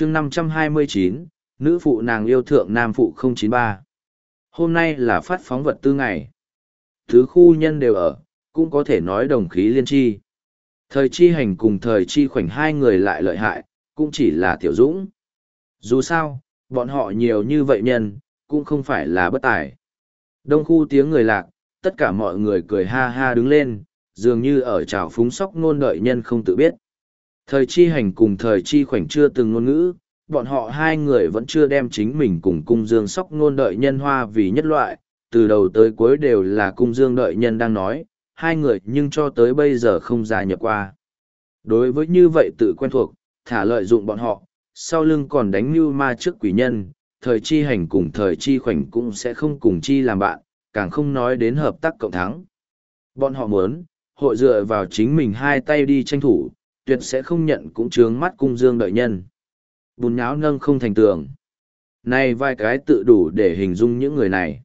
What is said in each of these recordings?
chương 529, nữ phụ nàng yêu thượng nam phụ 093. Hôm nay là phát phóng vật tư ngày. Thứ khu nhân đều ở, cũng có thể nói đồng khí liên chi. Thời chi hành cùng thời chi khoảnh hai người lại lợi hại, cũng chỉ là tiểu dũng. Dù sao, bọn họ nhiều như vậy nhân, cũng không phải là bất tài. Đông khu tiếng người lạc, tất cả mọi người cười ha ha đứng lên, dường như ở trào phúng sóc nôn đợi nhân không tự biết. Thời chi hành cùng thời chi khoảnh chưa từng ngôn ngữ, bọn họ hai người vẫn chưa đem chính mình cùng cung dương sóc ngôn đợi nhân hoa vì nhất loại, từ đầu tới cuối đều là cung dương đợi nhân đang nói, hai người nhưng cho tới bây giờ không gia nhập qua. Đối với như vậy tự quen thuộc, thả lợi dụng bọn họ, sau lưng còn đánh mưu ma trước quỷ nhân, thời chi hành cùng thời chi khoảnh cũng sẽ không cùng chi làm bạn, càng không nói đến hợp tác cộng thắng. Bọn họ muốn, hội dựa vào chính mình hai tay đi tranh thủ, tuyệt sẽ không nhận cũng trướng mắt cung dương đợi nhân. Bùn nháo nâng không thành tường. Này vài cái tự đủ để hình dung những người này.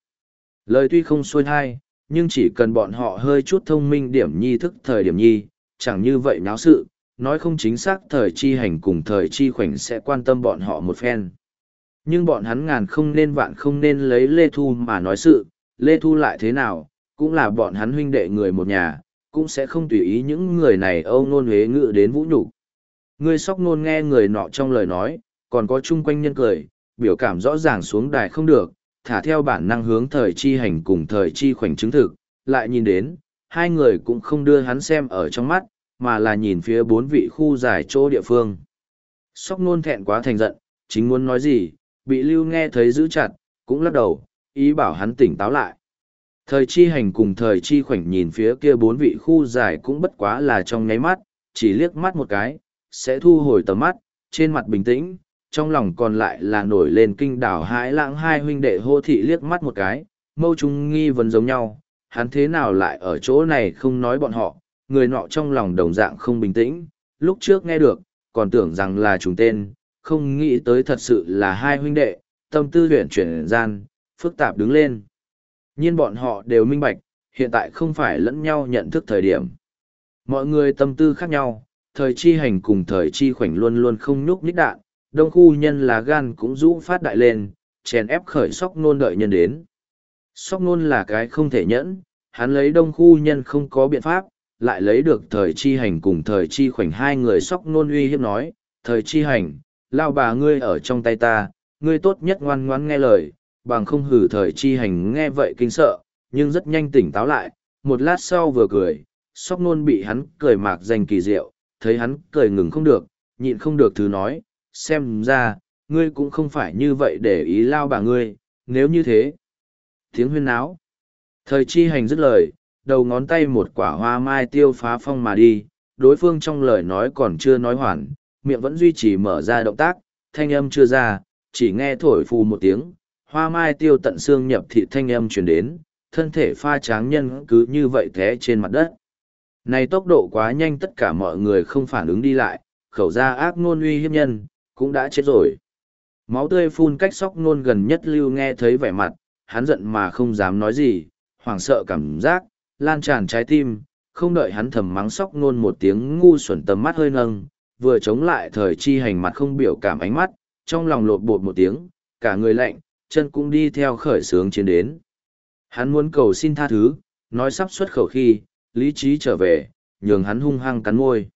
Lời tuy không xuôi thai, nhưng chỉ cần bọn họ hơi chút thông minh điểm nhi thức thời điểm nhi, chẳng như vậy nháo sự, nói không chính xác thời chi hành cùng thời chi khoảnh sẽ quan tâm bọn họ một phen. Nhưng bọn hắn ngàn không nên vạn không nên lấy Lê Thu mà nói sự, Lê Thu lại thế nào, cũng là bọn hắn huynh đệ người một nhà, cũng sẽ không tùy ý những người này âu nôn huế ngự đến vũ nhục Người sóc nôn nghe người nọ trong lời nói, còn có chung quanh nhân cười, biểu cảm rõ ràng xuống đài không được, thả theo bản năng hướng thời chi hành cùng thời chi khoảnh chứng thực, lại nhìn đến, hai người cũng không đưa hắn xem ở trong mắt, mà là nhìn phía bốn vị khu giải chỗ địa phương. Sóc nôn thẹn quá thành giận, chính muốn nói gì, bị lưu nghe thấy giữ chặt, cũng lắc đầu, ý bảo hắn tỉnh táo lại. Thời chi hành cùng thời chi khoảnh nhìn phía kia bốn vị khu giải cũng bất quá là trong nháy mắt, chỉ liếc mắt một cái, sẽ thu hồi tầm mắt, trên mặt bình tĩnh, trong lòng còn lại là nổi lên kinh đảo hãi lãng hai huynh đệ hô thị liếc mắt một cái, mâu trung nghi vấn giống nhau, hắn thế nào lại ở chỗ này không nói bọn họ, người nọ trong lòng đồng dạng không bình tĩnh, lúc trước nghe được, còn tưởng rằng là chúng tên, không nghĩ tới thật sự là hai huynh đệ, tâm tư luyện chuyển gian, phức tạp đứng lên nhiên bọn họ đều minh bạch, hiện tại không phải lẫn nhau nhận thức thời điểm. Mọi người tâm tư khác nhau, thời chi hành cùng thời chi khoảnh luôn luôn không nhúc nhích đạn, đông khu nhân là gan cũng rũ phát đại lên, chèn ép khởi sóc nôn đợi nhân đến. Sóc nôn là cái không thể nhẫn, hắn lấy đông khu nhân không có biện pháp, lại lấy được thời chi hành cùng thời chi khoảnh hai người sóc nôn uy hiếp nói, thời chi hành, lao bà ngươi ở trong tay ta, ngươi tốt nhất ngoan ngoãn nghe lời, bằng không hử thời chi hành nghe vậy kinh sợ, nhưng rất nhanh tỉnh táo lại, một lát sau vừa cười, sóc nôn bị hắn cười mạc danh kỳ diệu, thấy hắn cười ngừng không được, nhịn không được thứ nói, xem ra, ngươi cũng không phải như vậy để ý lao bà ngươi, nếu như thế. Tiếng huyên náo. Thời chi hành dứt lời, đầu ngón tay một quả hoa mai tiêu phá phong mà đi, đối phương trong lời nói còn chưa nói hoàn, miệng vẫn duy trì mở ra động tác, thanh âm chưa ra, chỉ nghe thổi phù một tiếng, hoa mai tiêu tận xương nhập thị thanh âm truyền đến, thân thể pha tráng nhân cứ như vậy thế trên mặt đất. Này tốc độ quá nhanh tất cả mọi người không phản ứng đi lại, khẩu ra ác nôn uy hiếp nhân, cũng đã chết rồi. Máu tươi phun cách sóc nôn gần nhất lưu nghe thấy vẻ mặt, hắn giận mà không dám nói gì, hoảng sợ cảm giác, lan tràn trái tim, không đợi hắn thầm mắng sóc nôn một tiếng ngu xuẩn tầm mắt hơi nâng, vừa chống lại thời chi hành mặt không biểu cảm ánh mắt, trong lòng lột bột một tiếng, cả người lạnh, chân cũng đi theo khởi sướng chiến đến. Hắn muốn cầu xin tha thứ, nói sắp xuất khẩu khi, lý trí trở về, nhường hắn hung hăng cắn môi.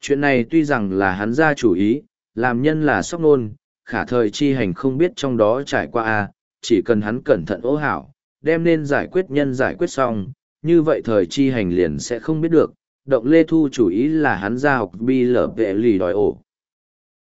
Chuyện này tuy rằng là hắn ra chủ ý, làm nhân là sóc nôn, khả thời chi hành không biết trong đó trải qua a chỉ cần hắn cẩn thận ố hảo, đem nên giải quyết nhân giải quyết xong, như vậy thời chi hành liền sẽ không biết được, động lê thu chủ ý là hắn ra học bi lở vệ lì đòi ổ.